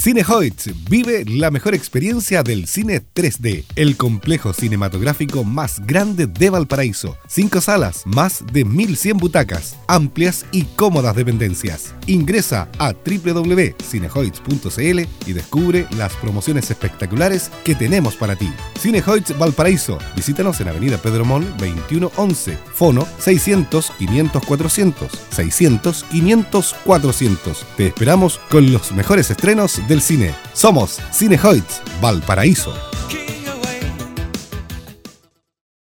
Cinehoids vive la mejor experiencia del cine 3D, el complejo cinematográfico más grande de Valparaíso. Cinco salas, más de 1100 butacas, amplias y cómodas dependencias. Ingresa a www.cinehoids.cl y descubre las promociones espectaculares que tenemos para ti. Cinehoids Valparaíso. Visítanos en Avenida Pedro Mon 2111. Fono 600 500 400. 600 500 400. Te esperamos con los mejores estrenos del cine. Somos Cinehoids Valparaíso.